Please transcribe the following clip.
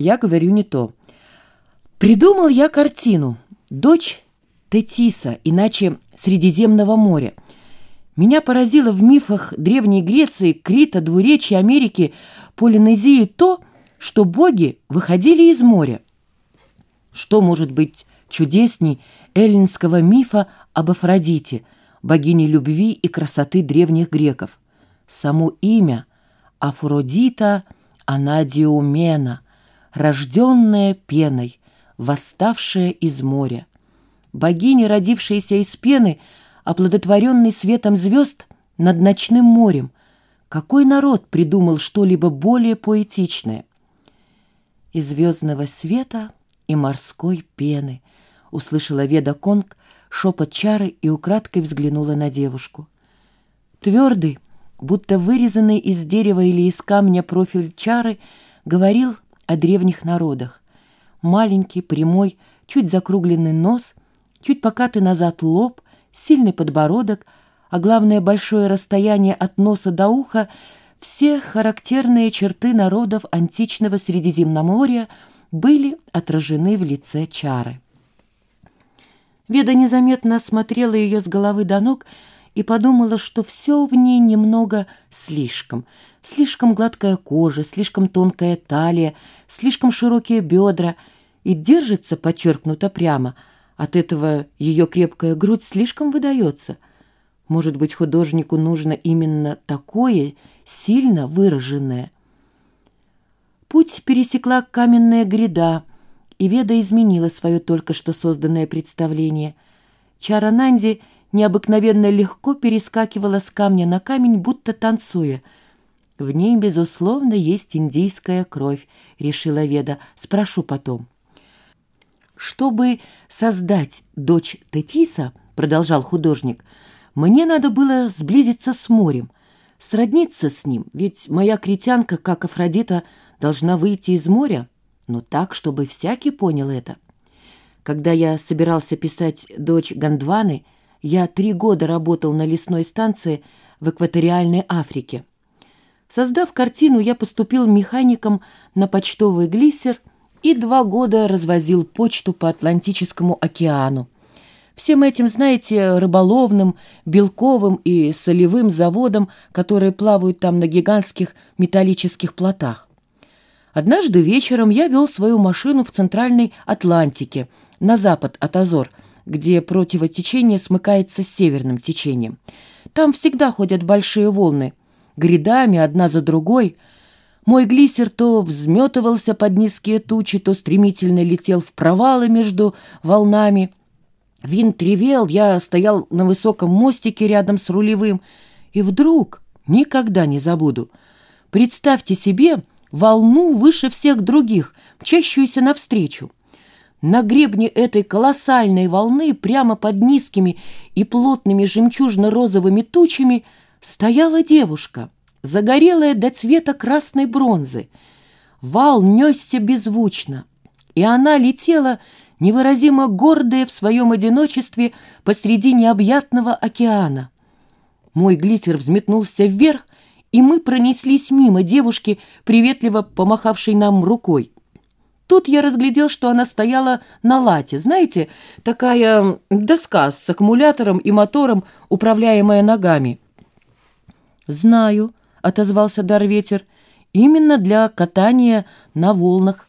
Я говорю не то. Придумал я картину. Дочь Тетиса, иначе Средиземного моря. Меня поразило в мифах Древней Греции, Крита, Двуречья, Америки, Полинезии то, что боги выходили из моря. Что может быть чудесней эллинского мифа об Афродите, богине любви и красоты древних греков? Само имя Афродита Анадиумена, рожденная пеной, восставшая из моря. Богиня, родившаяся из пены, оплодотворенный светом звезд над ночным морем. Какой народ придумал что-либо более поэтичное? Из звездного света и морской пены услышала Веда Конг шепот чары и украдкой взглянула на девушку. Твердый, будто вырезанный из дерева или из камня профиль чары, говорил о древних народах. Маленький, прямой, чуть закругленный нос, чуть покатый назад лоб, сильный подбородок, а главное большое расстояние от носа до уха — все характерные черты народов античного Средиземноморья были отражены в лице Чары. Веда незаметно осмотрела ее с головы до ног и подумала, что все в ней немного слишком. Слишком гладкая кожа, слишком тонкая талия, слишком широкие бедра и держится подчеркнуто прямо. От этого ее крепкая грудь слишком выдается. Может быть, художнику нужно именно такое, сильно выраженное. Путь пересекла каменная гряда, и Веда изменила свое только что созданное представление. Чара Нанди — необыкновенно легко перескакивала с камня на камень, будто танцуя. «В ней, безусловно, есть индийская кровь», — решила Веда. «Спрошу потом». «Чтобы создать дочь Тетиса», — продолжал художник, «мне надо было сблизиться с морем, сродниться с ним, ведь моя критянка, как Афродита, должна выйти из моря, но так, чтобы всякий понял это». Когда я собирался писать «Дочь Гондваны», я три года работал на лесной станции в экваториальной Африке. Создав картину, я поступил механиком на почтовый глиссер и два года развозил почту по Атлантическому океану. Всем этим, знаете, рыболовным, белковым и солевым заводам, которые плавают там на гигантских металлических плотах. Однажды вечером я вел свою машину в Центральной Атлантике, на запад от Азор – где противотечение смыкается с северным течением. Там всегда ходят большие волны, грядами, одна за другой. Мой глиссер то взметывался под низкие тучи, то стремительно летел в провалы между волнами. Винт ревел, я стоял на высоком мостике рядом с рулевым, и вдруг, никогда не забуду, представьте себе волну выше всех других, мчащуюся навстречу. На гребне этой колоссальной волны, прямо под низкими и плотными жемчужно-розовыми тучами, стояла девушка, загорелая до цвета красной бронзы. Вал несся беззвучно, и она летела, невыразимо гордая в своем одиночестве посреди необъятного океана. Мой глиттер взметнулся вверх, и мы пронеслись мимо девушки, приветливо помахавшей нам рукой. Тут я разглядел, что она стояла на лате. Знаете, такая доска с аккумулятором и мотором, управляемая ногами. «Знаю», — отозвался Дарветер, — «именно для катания на волнах